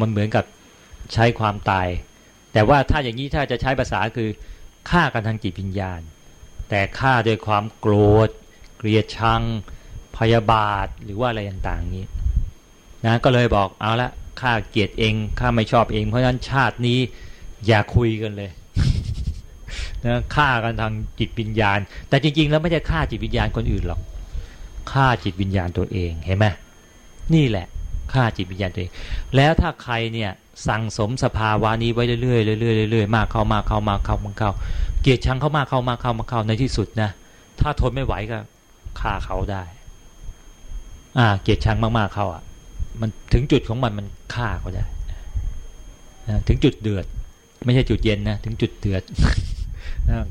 มันเหมือนกับใช้ความตาย แต่ว่าถ้าอย่างนี้ถ้าจะใช้ภาษาคือฆ่ากันทางจิตวิญญาณ แต่ฆ่าด้วยความโกรธ เกลียดชัง พยาบาทหรือว่าอะไรต่างๆนี้นะก็เลยบอกเอาละข้าเกลียดเองข้าไม่ชอบเอง เพราะฉะนั้นชาตินี้อย่าคุยกันเลยนะฆ่ากันทางจิตวิญญาณ แต่จริงๆ แล้วไม่ได้ฆ่าจิตวิญญาณคนอื่นหรอกฆ่าจิตวิญญาณตัวเองเห็นไหมนี่แหละ ฆ่าจิตวิญญาณตัวเอง แล้วถ้าใครเนี่ยสั่งสมสภาวะนี้ไว้เรื่อยๆเรื่อยๆเรื่อยๆมากเข้ามากเข้ามากเข้ามาเข้า เกลียดชังเข้ามากเข้ามากเข้ามาเข้าในที่สุดนะถ้าทนไม่ไหวก็ฆ่าเขาได้ อ่า เกลียดชังมากๆเขาอะ มันถึงจุดของมันมันฆ่าเขาได้นะถึงจุดเดือด ไม่ใช่จุดเย็นนะถึงจุดเดือด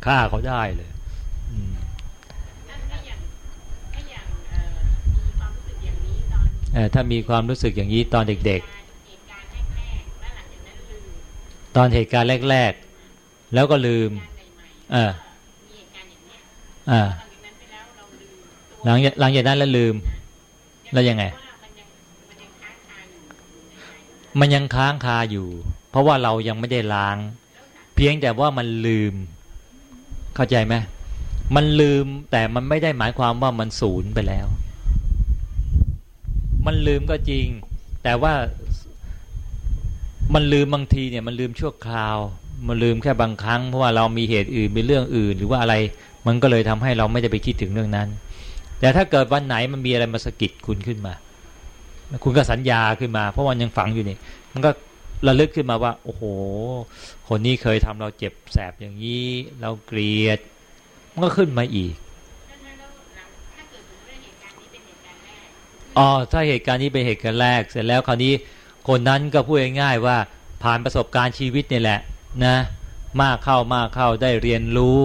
ฆ่าเขาได้เลย ถ้ามีความรู้สึกอย่างนี้ตอนเด็กๆ ตอนเหตุการณ์แรก ๆ แล้วก็ลืมอ่าอ่าหลังหลังจากนั้นแล้วลืม แล้วยังไง มันยังค้างคาอยู่ เพราะว่าเรายังไม่ได้ล้าง เพียงแต่ว่ามันลืม เข้าใจไหมมันลืมแต่มันไม่ได้หมายความว่ามันสูญไปแล้ว มันลืมก็จริง แต่ว่ามันลืมบางทีเนี่ยมันลืมชั่วคราว มันลืมแค่บางครั้งเพราะว่าเรามีเหตุอื่นมีเรื่องอื่น หรือว่าอะไร มันก็เลยทำให้เราไม่ได้ไปคิดถึงเรื่องนั้น แต่ถ้าเกิดวันไหนมันมีอะไรมาสะกิดคุณขึ้นมา คุณก็สัญญาขึ้นมา เพราะวันยังฝังอยู่นี่มันก็ระลึกขึ้นมาว่า โอ้โห คนนี้เคยทำเราเจ็บแสบอย่างนี้ เราเกลียด มันก็ขึ้นมาอีก อ๋อถ้าเหตุการณ์นี้เป็นเหตุการณ์แรก เสร็จแล้วคราวนี้คนนั้นก็พูดง่ายๆว่าผ่านประสบการณ์ชีวิตนี่แหละนะมากเข้ามากเข้าได้เรียนรู้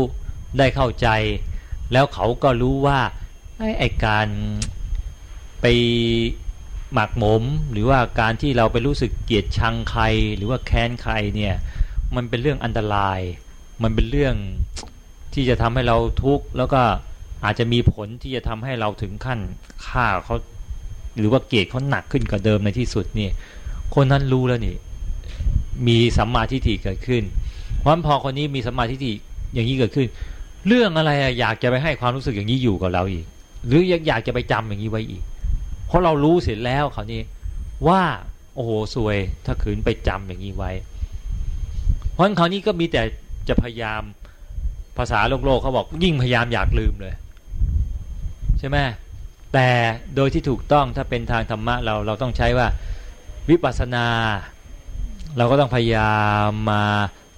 ได้เข้าใจ แล้วเขาก็รู้ว่าไอ้การไปหมักหมม หรือว่าการที่เราไปรู้สึกเกลียดชังใคร หรือว่าแค้นใครเนี่ยมันเป็นเรื่องอันตราย มันเป็นเรื่องที่จะทำให้เราทุกข์แล้วก็อาจจะมีผลที่จะทำให้เราถึงขั้นฆ่าเขา หรือว่าเกรดเขาหนักขึ้นกว่าเดิมในที่สุดนี่คนนั้นรู้แล้วนี่ มีสัมมาทิฏฐิเกิดขึ้นเพราะพอคนนี้มีสัมมาทิฏฐิอย่างนี้เกิดขึ้น เรื่องอะไรอยากจะไปให้ความรู้สึกอย่างนี้อยู่กับเราอีก หรือยังอยากจะไปจำอย่างนี้ไว้อีก เพราะเรารู้เสร็จแล้วคราวนี้ว่าโอ้โหสวยถ้าขืนไปจำอย่างนี้ไว้ เพราะคราวนี้ก็มีแต่จะพยายามภาษาโลกโลกเขาบอกยิ่งพยายามอยากลืมเลย ใช่ไหม แต่โดยที่ถูกต้องถ้าเป็นทางธรรมะเราเราต้องใช้ว่าวิปัสสนา เราก็ต้องพยายามมา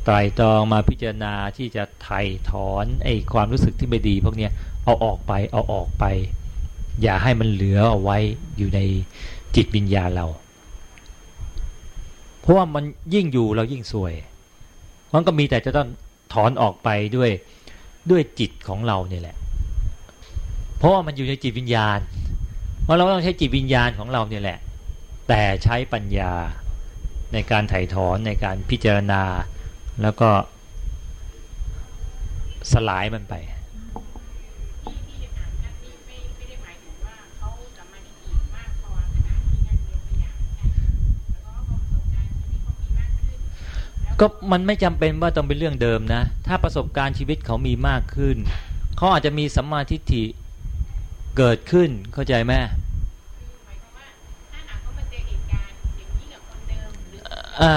ไตรตรองมาพิจารณาที่จะไถ่ถอนไอ้ความรู้สึกที่ไม่ดีพวกนี้เอาออกไปเอาออกไป อย่าให้มันเหลือเอาไว้อยู่ในจิตวิญญาณเรา เพราะว่ามันยิ่งอยู่เรายิ่งสวย มันก็มีแต่จะต้องถอนออกไปด้วยด้วยจิตของเราเนี่ยแหละ เพราะว่ามันอยู่ในจิตวิญญาณเพราะเราต้องใช้จิตวิญญาณของเราเนี่ยแหละ แต่ใช้ปัญญาในการไถ่ถอนในการพิจารณาแล้วก็สลายมันไปก็มันไม่จำเป็นว่าต้องเป็นเรื่องเดิมนะ ถ้าประสบการณ์ชีวิตเขามีมากขึ้น เขาอาจจะมีสัมมาทิฏฐิ เกิดขึ้นเข้าใจไหมอ่า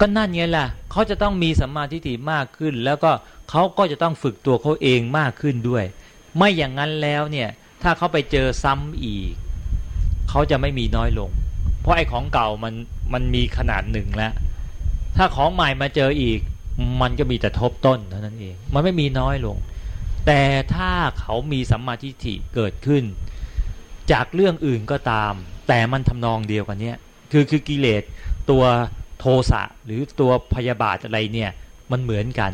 ก็นั่นไงล่ะเขาจะต้องมีสัมมาทิฏฐิมากขึ้น แล้วก็เขาก็จะต้องฝึกตัวเขาเองมากขึ้นด้วย ไม่อย่างนั้นแล้วเนี่ย ถ้าเขาไปเจอซ้ำอีก เขาจะไม่มีน้อยลง เพราะไอ้ของเก่ามันมันมีขนาดหนึ่งแล้ว ถ้าของใหม่มาเจออีก มันก็มีแต่ทบต้นเท่านั้นเอง มันไม่มีน้อยลง แต่ถ้าเขามีสัมมาทิฏฐิเกิดขึ้น จากเรื่องอื่นก็ตาม แต่มันทำนองเดียวกันเนี้ยคือคือกิเลสตัวโทสะหรือตัวพยาบาทอะไรเนี่ยมันเหมือนกัน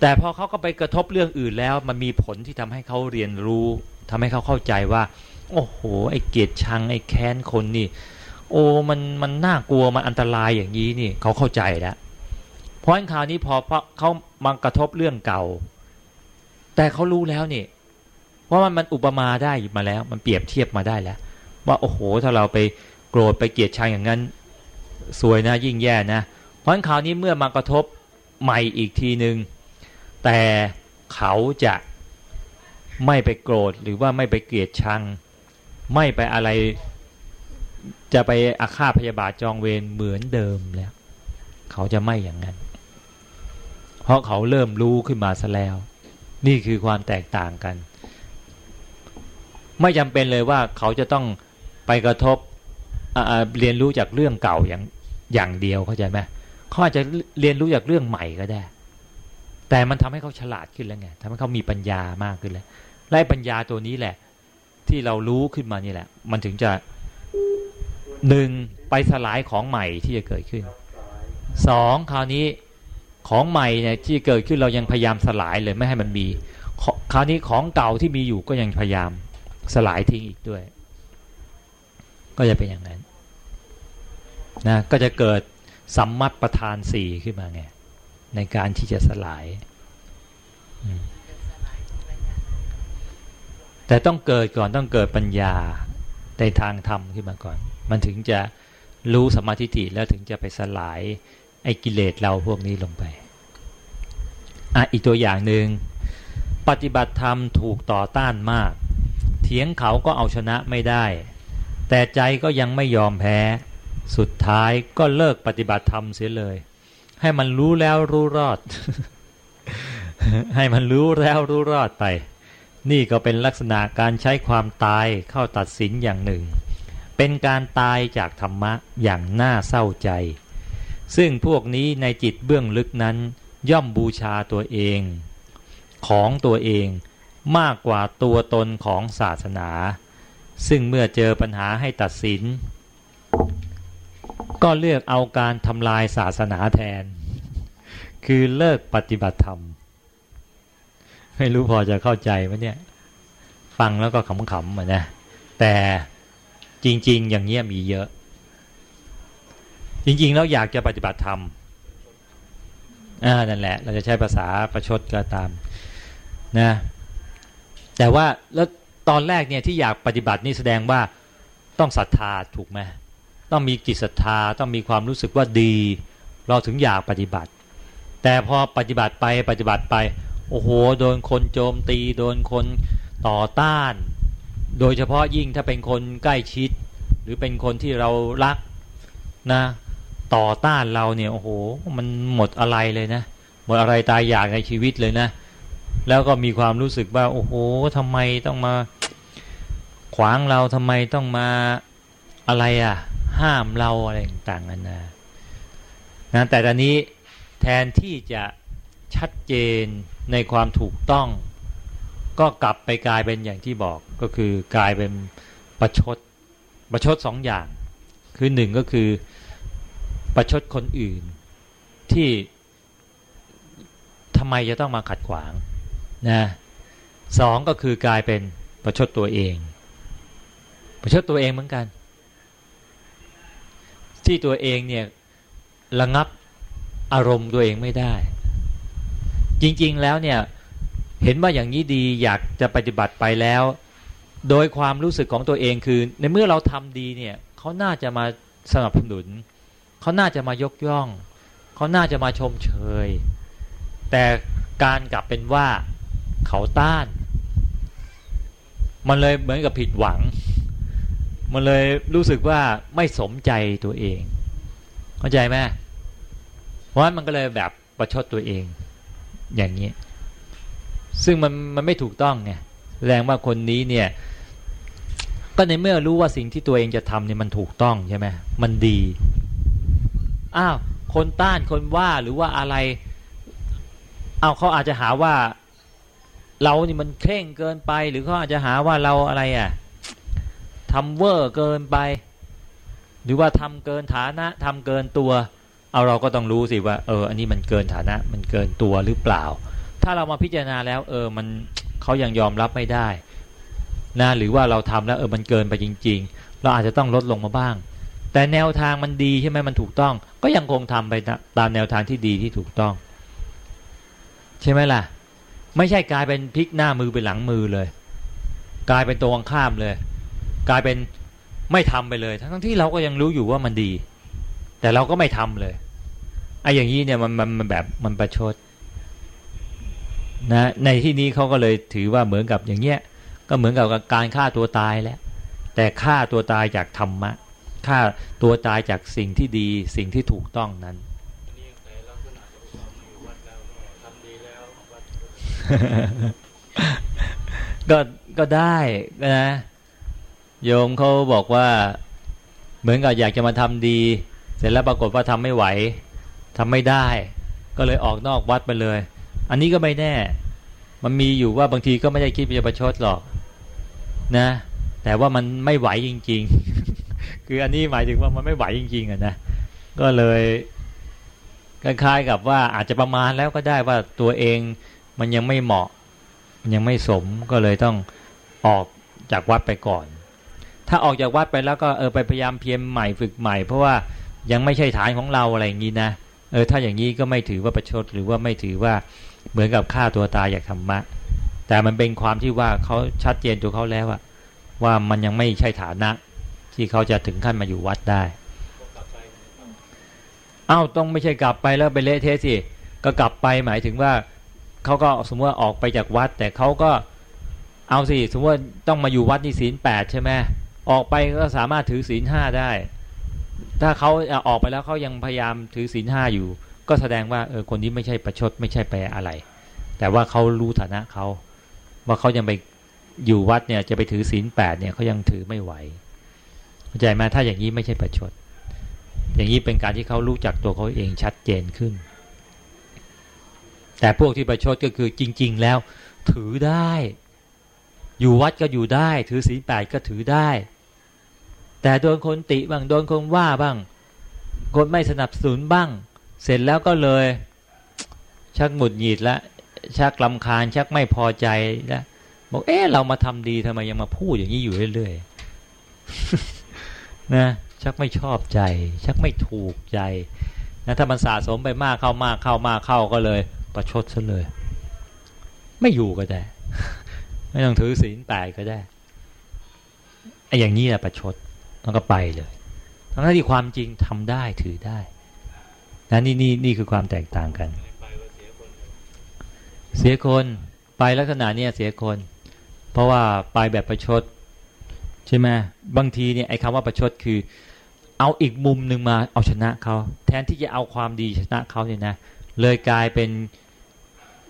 แต่พอเขาก็ไปกระทบเรื่องอื่นแล้ว มันมีผลที่ทำให้เขาเรียนรู้ทำให้เขาเข้าใจว่า โอ้โหไอ้เกียรติชังไอ้แค้นคนนี่ โอ้มันมันน่ากลัวมันอันตรายอย่างนี้นี่เขาเข้าใจแล้ว เพราะคราวนี้พอเขามากระทบเรื่องเก่า แต่เขารู้แล้วนี่เพราะมันมันอุปมาได้มาแล้ว มันเปรียบเทียบมาได้แล้ว ว่าโอ้โหถ้าเราไปโกรธไปเกลียดชังอย่างนั้นสวยนะยิ่งแย่นะ เพราะฉะนั้นคราวนี้เมื่อมากระทบใหม่อีกทีหนึ่งแต่เขาจะไม่ไปโกรธหรือว่าไม่ไปเกลียดชัง ไม่ไปอะไร จะไปอาฆาตพยาบาทจองเวรเหมือนเดิมแล้ว เขาจะไม่อย่างนั้น เพราะเขาเริ่มรู้ขึ้นมาซะแล้ว นี่คือความแตกต่างกัน ไม่จำเป็นเลยว่าเขาจะต้องไปกระทบเรียนรู้จากเรื่องเก่าอย่างอย่างเดียวเข้าใจไหมเขาอาจจะเรียนรู้จากเรื่องใหม่ก็ได้ แต่มันทำให้เขาฉลาดขึ้นแล้วไงทำให้เขามีปัญญามากขึ้นแล้วไล่ปัญญาตัวนี้แหละ ที่เรารู้ขึ้นมานี่แหละ มันถึงจะหนึ่งไปสลายของใหม่ที่จะเกิดขึ้นสองคราวนี้ ของใหม่เนี่ยที่เกิดขึ้นเรายังพยายามสลายเลยไม่ให้มันมี คราวนี้ของเก่าที่มีอยู่ก็ยังพยายามสลายทิ้งอีกด้วย ก็จะเป็นอย่างนั้นนะก็จะเกิดสัมมัตประธานสี่ขึ้นมาไงในการที่จะสลาย แต่ต้องเกิดก่อนต้องเกิดปัญญาในทางธรรมขึ้นมาก่อน มันถึงจะรู้สมาธิิแล้วถึงจะไปสลาย ไอ้กิเลสเราพวกนี้ลงไปอะอีกตัวอย่างหนึ่งปฏิบัติธรรมถูกต่อต้านมาก เถียงเขาก็เอาชนะไม่ได้ แต่ใจก็ยังไม่ยอมแพ้ สุดท้ายก็เลิกปฏิบัติธรรมเสียเลย ให้มันรู้แล้วรู้รอด ให้มันรู้แล้วรู้รอดไป นี่ก็เป็นลักษณะการใช้ความตายเข้าตัดสินอย่างหนึ่ง เป็นการตายจากธรรมะอย่างน่าเศร้าใจ ซึ่งพวกนี้ในจิตเบื้องลึกนั้น ย่อมบูชาตัวเอง ของตัวเองมากกว่าตัวตนของศาสนา ซึ่งเมื่อเจอปัญหาให้ตัดสิน ก็เลือกเอาการทำลายศาสนาแทน คือเลิกปฏิบัติธรรม ไม่รู้พอจะเข้าใจไหมเนี่ย ฟังแล้วก็ขำๆเหมือนนะ แต่จริง ๆ อย่างเงี้ยมีเยอะ จริงๆแล้วอยากจะปฏิบัติธรรมอ่านั่นแหละ เราจะใช้ภาษาประชดก็ตามนะแต่ว่าแล้วตอนแรกเนี่ยที่อยากปฏิบัตินี่แสดงว่าต้องศรัทธาถูกไหมต้องมีจิตศรัทธาต้องมีความรู้สึกว่าดี เราถึงอยากปฏิบัติ แต่พอปฏิบัติไปปฏิบัติไป โอ้โห โดนคนโจมตี โดนคนต่อต้าน โดยเฉพาะยิ่งถ้าเป็นคนใกล้ชิด หรือเป็นคนที่เรารักนะ ต่อต้านเราเนี่ยโอ้โหมันหมดอะไรเลยนะ หมดอะไรตายอยากในชีวิตเลยนะ แล้วก็มีความรู้สึกว่า โอ้โหทำไมต้องมา ขวางเราทำไมต้องมาอะไรอะ่ะ ห้ามเราอะไรต่างๆนนานะแต่ตอนนี้แทนที่จะชัดเจนในความถูกต้อง ก็กลับไปกลายเป็นอย่างที่บอกก็คือกลายเป็นประชดประชดสองอย่าง คือหนึ่งก็คือ ประชดคนอื่น ที่ทำไมจะต้องมาขัดขวางนะสองก็คือกลายเป็นประชดตัวเอง ประชดตัวเองเหมือนกัน ที่ตัวเองเนี่ยระงับอารมณ์ตัวเองไม่ได้ จริงๆแล้วเนี่ยเห็นว่าอย่างนี้ดีอยากจะปฏิบัติไปแล้ว โดยความรู้สึกของตัวเองคือ ในเมื่อเราทำดีเนี่ยเขาน่าจะมาสนับสนุน เขาน่าจะมายกย่อง เขาน่าจะมาชมเชย แต่การกลับเป็นว่าเขาต้าน มันเลยเหมือนกับผิดหวัง มันเลยรู้สึกว่าไม่สมใจตัวเอง เข้าใจไหมเพราะมันก็เลยแบบประชดตัวเอง อย่างนี้ ซึ่งมันมันไม่ถูกต้องไงแสดงว่าคนนี้เนี่ย ก็ในเมื่อรู้ว่าสิ่งที่ตัวเองจะทำเนี่ยมันถูกต้องใช่ไหมมันดี อ้าวคนต้านคนว่าหรือว่าอะไรอ้าวเขาอาจจะหาว่า เรานี่มันเคร่งเกินไป หรือเขาอาจจะหาว่าเราอะไรอะทำเวอร์เกินไป หรือว่าทำเกินฐานะทำเกินตัว เอาเราก็ต้องรู้สิว่า เออ อันนี้มันเกินฐานะ มันเกินตัวหรือเปล่า ถ้าเรามาพิจารณาแล้ว เออ มันเขายังยอมรับไม่ได้นะหรือว่าเราทำแล้วเออมันเกินไปจริง ๆ เราอาจจะต้องลดลงมาบ้าง แต่แนวทางมันดีใช่ไหมมันถูกต้อง ก็ยังคงทำไปตามแนวทางที่ดีที่ถูกต้อง ใช่ไหมล่ะ ไม่ใช่กลายเป็นพลิกหน้ามือไปหลังมือเลย กลายเป็นตรงข้ามเลย กลายเป็นไม่ทำไปเลย ทั้งที่เราก็ยังรู้อยู่ว่ามันดี แต่เราก็ไม่ทำเลยไอ้อย่างนี้เนี่ยมันมันมันแบบมันประชดนะในที่นี้เขาก็เลยถือว่าเหมือนกับอย่างเงี้ยก็เหมือนกับการฆ่าตัวตายแล้วแต่ฆ่าตัวตายจากธรรมะ ฆ่าตัวตายจากสิ่งที่ดีสิ่งที่ถูกต้องนั้นก็ก็ได้นะโยมเขาบอกว่า เหมือนกับอยากจะมาทำดี เสร็จแล้วปรากฏว่าทำไม่ไหวทำไม่ได้ ก็เลยออกนอกวัดไปเลย อันนี้ก็ไม่แน่ มันมีอยู่ว่าบางทีก็ไม่ได้คิดจะประชดหรอก นะ แต่ว่ามันไม่ไหวจริง ๆ คืออันนี้หมายถึงว่ามันไม่ไหวจริงๆอะนะก็เลยคล้ายๆกับว่าอาจจะประมาณแล้วก็ได้ว่าตัวเองมันยังไม่เหมาะ มันยังไม่สมก็เลยต้องออกจากวัดไปก่อน ถ้าออกจากวัดไปแล้วก็เออไปพยายามเพียรใหม่ฝึกใหม่ เพราะว่ายังไม่ใช่ฐานของเราอะไรอย่างนี้นะเออถ้าอย่างนี้ก็ไม่ถือว่าประชดหรือว่าไม่ถือว่าเหมือนกับฆ่าตัวตายอยากธรรมะ แต่มันเป็นความที่ว่าเขาชัดเจนตัวเขาแล้วอะว่ามันยังไม่ใช่ฐานะ ที่เขาจะถึงขั้นมาอยู่วัดได้อ้าวต้องไม่ใช่กลับไปแล้วไปเละเทะสิก็กลับไปหมายถึงว่าเขาก็สมมติว่าออกไปจากวัด แต่เขาก็เอาสิสมมติว่าต้องมาอยู่วัดนี่ศีลแปดใช่ไหมออกไปก็สามารถถือศีลห้าได้ ถ้าเขาออกไปแล้วเขายังพยายามถือศีลห้าอยู่ ก็แสดงว่าเออคนนี้ไม่ใช่ประชดไม่ใช่ไปอะไร แต่ว่าเขารู้ฐานะเขาว่าเขายังไปอยู่วัดเนี่ยจะไปถือศีลแปดเนี่ยเขายังถือไม่ไหว เข้าใจไหมถ้าอย่างนี้ไม่ใช่ประชด อย่างนี้เป็นการที่เขารู้จักตัวเขาเองชัดเจนขึ้น แต่พวกที่ประชดก็คือจริง ๆ แล้ว ถือได้ อยู่วัดก็อยู่ได้ ถือศีลแปดก็ถือได้ แต่โดนคนติบ้างโดนคนว่าบ้าง คนไม่สนับสนุนบ้าง เสร็จแล้วก็เลย ชักหมุดหงิดละชักลำคาญชักไม่พอใจแล้วบอกเอ๊ะเรามาทำดีทำไมยังมาพูดอย่างนี้อยู่เรื่อยๆ นะชักไม่ชอบใจ ชักไม่ถูกใจนะถ้ามันสะสมไปมากเข้ามากเข้ามากเข้าก็เลย ประชดซะเลย ไม่อยู่ก็ได้ ไม่ต้องถือศีลแปดก็ได้ไอ้อย่างนี้แหละประชดแล้วก็ไปเลยทั้งที่ความจริงทำได้ถือได้นะนี่นี่นี่คือความแตกต่างกัน เสียคนไปลักษณะเนี้ยเสียคน เพราะว่าไปแบบประชด ใช่ไหมบางทีเนี่ยไอ้คำว่าประชดคือ เอาอีกมุมหนึ่งมาเอาชนะเขาแทนที่จะเอาความดีชนะเขาเนี่ยนะเลยกลายเป็น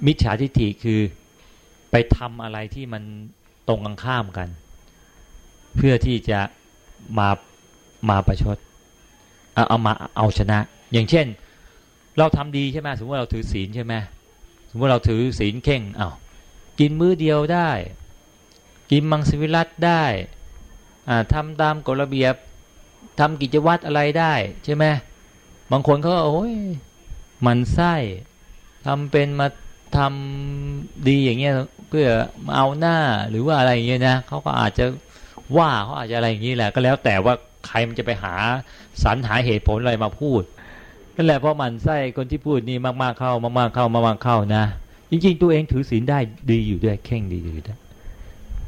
มิจฉาทิฏฐิคือไปทำอะไรที่มันตรงกันข้ามกัน เพื่อที่จะมามาประชดเอาเอามาเอาชนะ อย่างเช่น เราทำดีใช่ไหมสมมติเราถือศีลใช่ไหมสมมติเราถือศีลเข่งเอากินมื้อเดียวได้ กินมังสวิรัตได้ ทำตามกฎระเบียบทำกิจวัตรอะไรได้ใช่ไหมบางคนเขาโอ้ยมันไส้ทำเป็นมาทำดีอย่างเงี้ยเพื่อเอาหน้าหรือว่าอะไรอย่างเงี้ยนะเขาก็อาจจะว่าเขาอาจจะอะไรอย่างนี้แหละ ก็แล้วแต่ว่าใครมันจะไปหาสรรหาเหตุผลอะไรมาพูดนั่นแหละเพราะมันไส้คนที่พูดนี่มากๆเข้ามากๆเข้ามากๆเข้านะ จริง ๆ ตัวเองถือศีลได้ดีอยู่ด้วยเข่งดีอยู่ด้วย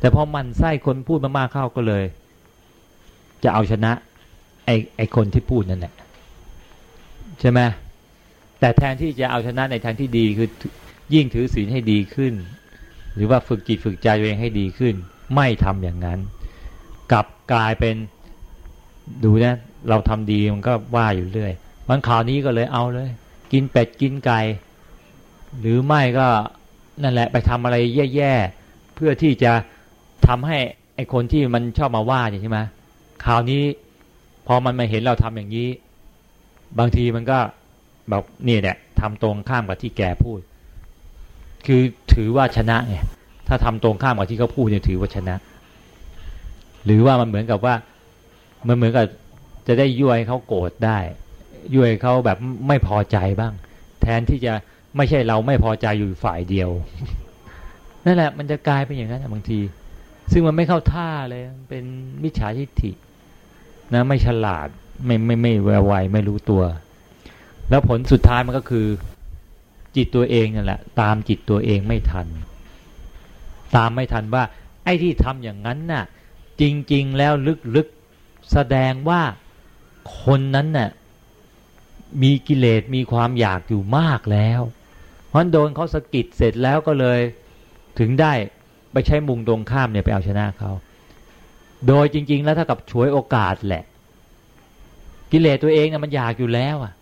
แต่พอมันไส้คนพูดมากๆเข้าก็เลย จะเอาชนะไอ้ไอ้คนที่พูดนั่นแหละใช่ไหมแต่แทนที่จะเอาชนะในทางที่ดีคือยิ่งถือศีลให้ดีขึ้น หรือว่าฝึกจิตฝึกใจตัวเองให้ดีขึ้น ไม่ทำอย่างนั้น กลับกลายเป็นดูนะเราทำดีมันก็ว่าอยู่เรื่อยวันข่าวนี้ก็เลยเอาเลย กินเป็ดกินไก่หรือไม่ก็นั่นแหละไปทำอะไรแย่ๆเพื่อที่จะทำให้ไอคนที่มันชอบมาว่าใช่ไหม ข่าวนี้พอมันมาเห็นเราทำอย่างนี้ บางทีมันก็บอกนี่แหละทำตรงข้ามกับที่แกพูด คือถือว่าชนะไงถ้าทำตรงข้ามกับที่เขาพูดเนี่ยถือว่าชนะ หรือว่ามันเหมือนกับว่า มันเหมือนกับจะได้ยั่วให้เขาโกรธได้ยั่วให้เขาแบบไม่พอใจบ้าง แทนที่จะไม่ใช่เราไม่พอใจอยู่ฝ่ายเดียวนั่นแหละมันจะกลายเป็นอย่างนั้นบางที ซึ่งมันไม่เข้าท่าเลยเป็นมิจฉาทิฏฐิ นะไม่ฉลาดไม่ไม่ไม่แววไวไม่รู้ตัว แล้วผลสุดท้ายมันก็คือ จิตตัวเองนั่นแหละ ตามจิตตัวเองไม่ทัน ตามไม่ทันว่า ไอ้ที่ทำอย่างนั้นน่ะ จริง ๆ แล้วลึกๆแสดงว่าคนนั้นน่ะมีกิเลสมีความอยากอยู่มากแล้วเพราะโดนเขาสะกิดเสร็จแล้วก็เลยถึงได้ไปใช้มุงตรงข้ามเนี่ยไปเอาชนะเขา โดยจริง ๆ แล้วถ้ากับฉวยโอกาสแหละ กิเลสตัวเองนะมันอยากอยู่แล้วอะ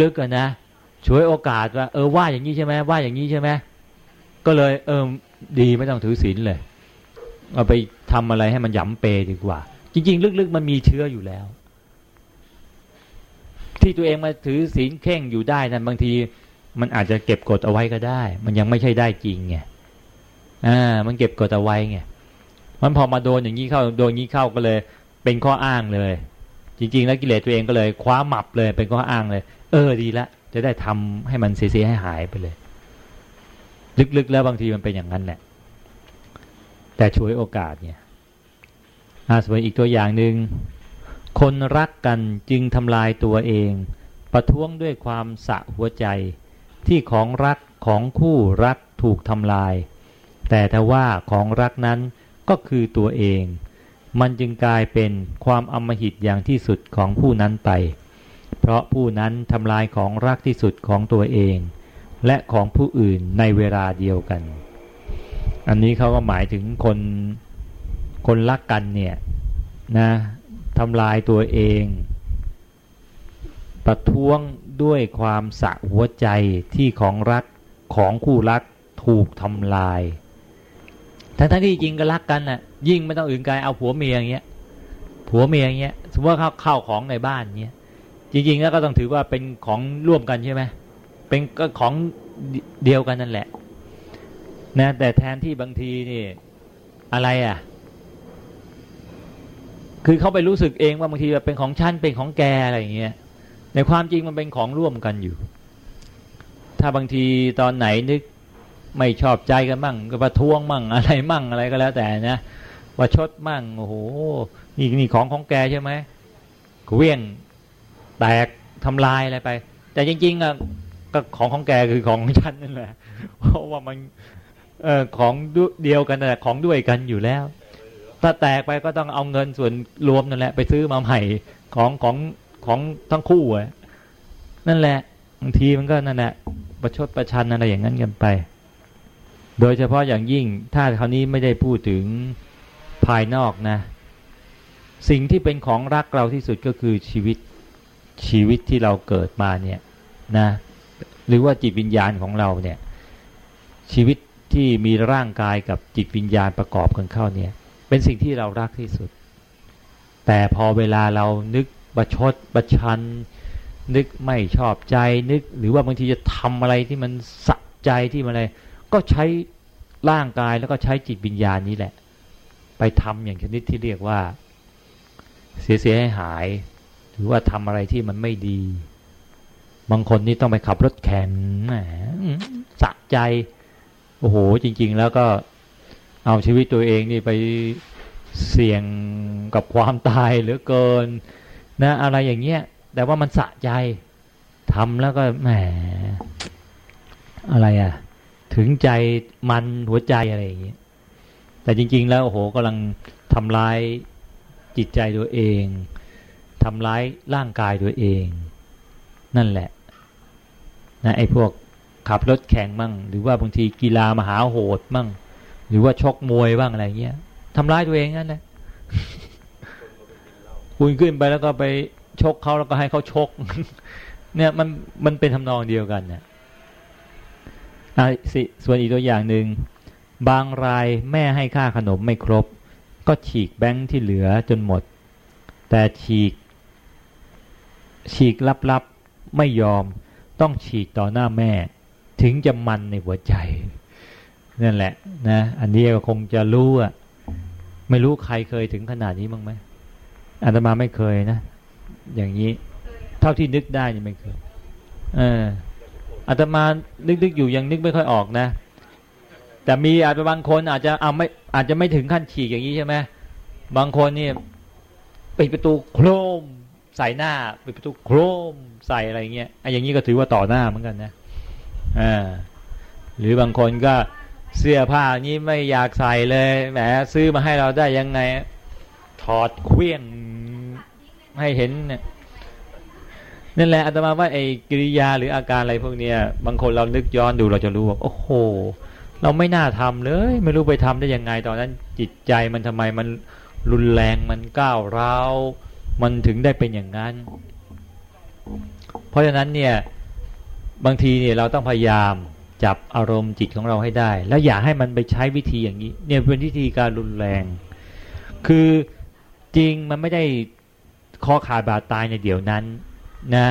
ลึกๆกันนะฉวยโอกาสว่าเออว่าอย่างนี้ใช่ไหมว่าอย่างนี้ใช่ไหมก็เลยเออดีไม่ต้องถือศีลเลยเอาไปทำอะไรให้มันหยำเปดีกว่า จริง ๆ ลึกๆ มันมีเชื้ออยู่แล้ว ที่ตัวเองมาถือศีลเข่งอยู่ได้นั้นบางทีมันอาจจะเก็บกดเอาไว้ก็ได้ มันยังไม่ใช่ได้จริงไงอ่ามันเก็บกดเอาไว้ไง มันพอมาโดนอย่างนี้เข้าโดนนี้เข้าก็เลย เป็นข้ออ้างเลย จริง ๆ แล้วกิเลสตัวเองก็เลยคว้าหมับเลยเป็นข้ออ้างเลย เออดีละจะได้ทำให้มันเสียให้หายไปเลย ลึกๆ แล้วบางทีมันเป็นอย่างนั้นแหละแต่ช่วยโอกาสเนี่ยอาสวยอีกตัวอย่างหนึ่งคนรักกันจึงทำลายตัวเอง ประท้วงด้วยความสะหัวใจ ที่ของรักของคู่รักถูกทำลาย แต่ถ้าว่าของรักนั้น ก็คือตัวเอง มันจึงกลายเป็นความอมหิตอย่างที่สุดของผู้นั้นไป เพราะผู้นั้นทำลายของรักที่สุดของตัวเอง และของผู้อื่นในเวลาเดียวกัน อันนี้เขาก็หมายถึงคนคนรักกันเนี่ยนะทำลายตัวเอง ประท้วงด้วยความสะหัวใจที่ของรักของคู่รักถูกทำลาย ทั้งทั้งที่จริงก็รักกันน่ะ ยิ่งไม่ต้องอื่นไกลเอาผัวเมียอย่างเงี้ยผัวเมียอย่างเงี้ยสมมติว่าเข้าเข้าของในบ้านเงี้ยจริงๆแล้วก็ต้องถือว่าเป็นของร่วมกันใช่ไหมเป็นก็ของเดียวกันนั่นแหละ นะ แต่แทนที่บางทีนี่อะไรอะ คือเขาไปรู้สึกเองว่าบางทีเป็นของฉันเป็นของแกอะไรอย่างเงี้ยในความจริงมันเป็นของร่วมกันอยู่ ถ้าบางทีตอนไหนนึก ไม่ชอบใจกันมั่งก็ประท้วงมั่งอะไรมั่งอะไรก็แล้วแต่นะว่าชดมั่งโอ้โหนี่นี่ของของแกใช่ไหมเวียงแตกทำลายอะไรไป แต่จริง ๆอะก็ของของแกคือของฉันนั่นแหละเพราะว่ามันเออของเดียวกันแต่ของด้วยกันอยู่แล้ว ถ้าแตกไปก็ต้องเอาเงินส่วนรวมนั่นแหละ ไปซื้อมาใหม่ของของของทั้งคู่อะนั่นแหละบางทีมันก็นั่นแหละประชดประชันอะไรอย่างนั้นกันไป โดยเฉพาะอย่างยิ่งถ้าคราวนี้ไม่ได้พูดถึงภายนอกนะ สิ่งที่เป็นของรักเราที่สุดก็คือชีวิตชีวิตที่เราเกิดมาเนี่ยนะหรือว่าจิตวิญญาณของเราเนี่ยชีวิตที่มีร่างกายกับจิตวิญญาณประกอบกันเข้าเนี่ย เป็นสิ่งที่เรารักที่สุด แต่พอเวลาเรานึกประชดประชัน นึกไม่ชอบใจนึก หรือว่าบางทีจะทำอะไรที่มันสะใจที่มันอะไร ก็ใช้ร่างกายแล้วก็ใช้จิตวิญญาณนี้แหละ ไปทำอย่างชนิดที่เรียกว่า เสียเสียให้หาย หรือว่าทำอะไรที่มันไม่ดี บางคนนี่ต้องไปขับรถแข่งสะใจ โอ้โห จริง ๆ แล้วก็เอาชีวิตตัวเองนี่ไปเสี่ยงกับความตายเหลือเกิน นะ อะไรอย่างเงี้ย แต่ว่ามันสะใจทำแล้วก็แหมอะไรอะ่ะ ถึงใจมันหัวใจอะไรอย่างเงี้ยแต่จริง ๆ แล้วโอ้โหกำลังทำร้ายจิตใจตัวเองทำร้ายร่างกายตัวเอง นั่นแหละนะไอ้พวกขับรถแข่งมั่ง หรือว่าบางทีกีฬามหาโหดมั่ง หรือว่าชกมวยบ้างอะไรเงี้ยทำร้ายตัวเองนั่นแหละคุณขึ้นไปแล้วก็ไปชกเขาแล้วก็ให้เขาชก เนี่ยมันมันเป็นทำนองเดียวกันเนี่ย สส่วนอีกตัวอย่างหนึ่งบางรายแม่ให้ค่าขนมไม่ครบ ก็ฉีกแบงค์ที่เหลือจนหมด แต่ฉีก ฉีกลับๆไม่ยอม ต้องฉีกต่อหน้าแม่ ถึงจะมันในหัวใจ นั่นแหละนะ อันนี้ก็คงจะรู้อะไม่รู้ใครเคยถึงขนาดนี้บ้างไหมอาตมาไม่เคยนะ อย่างนี้ เท่าที่นึกได้ยังไม่เคย เออ อาตมานึกๆอยู่ยังนึกไม่ค่อยออกนะ แต่มีอาจจะบางคนอาจจะเอาไม่อาจจะไม่ถึงขั้นฉีกอย่างนี้ใช่ไหมบางคนนี่ปิดประตูโครมใส่หน้าปิดประตูโครมใส่อะไรเงี้ยไอ้อย่างนี้ก็ถือว่าต่อหน้าเหมือนกันนะอ่าหรือบางคนก็เสื้อผ้านี้ไม่อยากใส่เลยแหมซื้อมาให้เราได้ยังไง ถอดเคลี้ยงให้เห็นเนี่ย นั่นแหละอาตมาว่าไอ้กิริยาหรืออาการอะไรพวกเนี้ยบางคนเรานึกย้อนดูเราจะรู้ว่าโอ้โห เราไม่น่าทำเลย ไม่รู้ไปทำได้ยังไงตอนนั้นจิตใจมันทำไมมันรุนแรงมันก้าวร้าวมันถึงได้เป็นอย่างนั้น เพราะฉะนั้นเนี่ยบางทีเนี่ยเราต้องพยายามจับอารมณ์จิตของเราให้ได้ แล้วอย่าให้มันไปใช้วิธีอย่างนี้ เนี่ยเป็นวิธีการรุนแรง คือจริงมันไม่ได้คอขาดบาดตายในเดี๋ยวนั้น นะ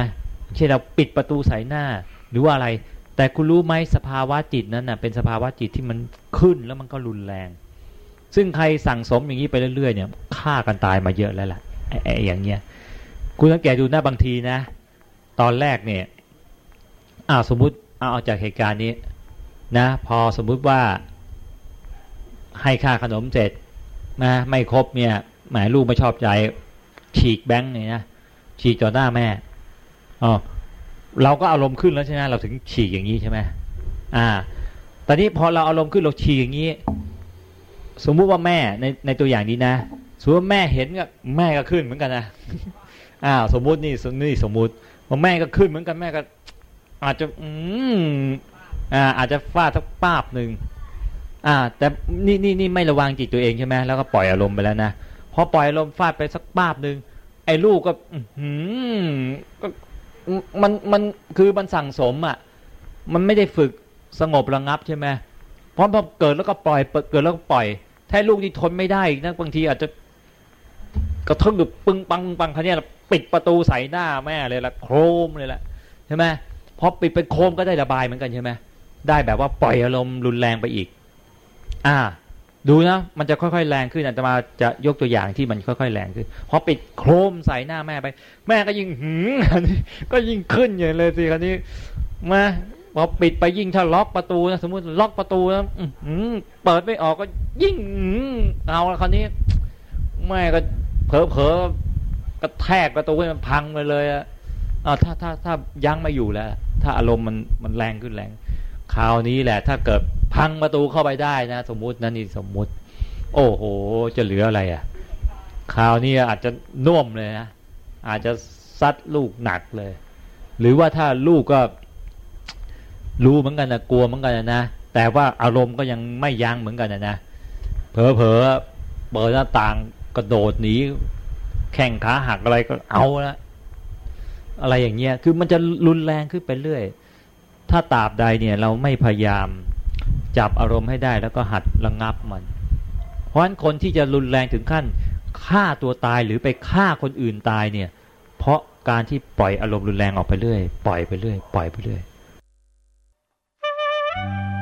เช่นเราปิดประตูใส่หน้า หรือว่าอะไร แต่คุณรู้ไหมสภาวะจิตนั้นนะเป็นสภาวะจิตที่มันขึ้นแล้วมันก็รุนแรง ซึ่งใครสั่งสมอย่างนี้ไปเรื่อยๆเนี่ยฆ่ากันตายมาเยอะแล้วล่ะไอ้อย่างเงี้ยคุณสังเกตดูหน้าบางทีนะ ตอนแรกเนี่ยอ้าวสมมุติเอาจากเหตุการณ์นี้นะ พอสมมุติว่าให้ค่าขนมเสร็จนะไม่ครบเนี่ยหมายลูกไม่ชอบใจ ฉีกแบงค์เนี่ยนะฉีกต่อหน้าแม่ อ๋อเราก็อารมณ์ขึ้นแล้วใช่ไหมเราถึงฉีกอย่างนี้ใช่ไหมอ่า ตอนนี้พอเราอารมณ์ขึ้นเราฉีกอย่างนี้ สมมุติว่าแม่ในในตัวอย่างนี้นะสมมติว่าแม่เห็นก็แม่ก็ขึ้นเหมือนกันนะอ้าวสมมุตินี่นี่สมมุติว่าแม่ก็ขึ้นเหมือนกันแม่ก็ อาจจะ อืมอ่า อาจจะฟาดสักป้าบหนึ่งอ่า แต่นี่นี่นี่ไม่ระวังจิตตัวเองใช่ไหมแล้วก็ปล่อยอารมณ์ไปแล้วนะพอปล่อยอารมณ์ฟาดไปสักป้าบหนึ่งไอ้ลูกก็ อืมก็ มันมันคือมันสั่งสมอะ มันไม่ได้ฝึกสงบระงับใช่ไหมเพราะพอเกิดแล้วก็ปล่อยเกิดแล้วก็ปล่อย ถ้าลูกที่ทนไม่ได้นะบางทีอาจจะกระทึกปึ้งปังปังคันนี้ปิดประตูใส่หน้าแม่เลยละโครมเลยละใช่ไหมพอปิดเป็นโครมก็ได้ระบายเหมือนกันใช่ไหมได้แบบว่าปล่อยอารมณ์รุนแรงไปอีก อ่า ดูนะ มันจะค่อยๆแรงขึ้นอาตมาจะยกตัวอย่างที่มันค่อยๆแรงขึ้นพอปิดโครมใส่หน้าแม่ไป แม่ก็ยิ่งหืมก็ยิ่งขึ้นใหญ่เลยสิคราวนี้มาพอปิดไปยิ่งถ้าล็อกประตูนะสมมติล็อกประตูนะเปิดไม่ออกก็ยิ่งเอาละคราวนี้แม่ก็เผลอเผลอกระแทกประตูให้มันพังไปเลยอ่าถ้าถ้าถ้ายั้งไม่อยู่แล้ว ถ้าอารมณ์มันมันแรงขึ้นแรง คราวนี้แหละ ถ้าเกิดพังประตูเข้าไปได้นะ สมมุตินั่นนี่สมมุติ โอ้โห จะเหลืออะไรอะคราวนี้อาจจะน่วมเลยนะอาจจะซัดลูกหนักเลย หรือว่าถ้าลูกก็ รู้เหมือนกันนะกลัวเหมือนกันนะแต่ว่าอารมณ์ก็ยังไม่ยั้งเหมือนกันนะเผลอเผลอเปิดหน้าต่างกระโดดหนีแข่งขาหักอะไรก็เอาละอะไรอย่างเงี้ย คือมันจะรุนแรงขึ้นไปเรื่อย ถ้าตราบใดเนี่ยเราไม่พยายามจับอารมณ์ให้ได้แล้วก็หัดระงงับมัน เพราะฉะนั้นคนที่จะรุนแรงถึงขั้นฆ่าตัวตายหรือไปฆ่าคนอื่นตายเนี่ย เพราะการที่ปล่อยอารมณ์รุนแรงออกไปเรื่อย ปล่อยไปเรื่อย ปล่อยไปเรื่อย Thank you.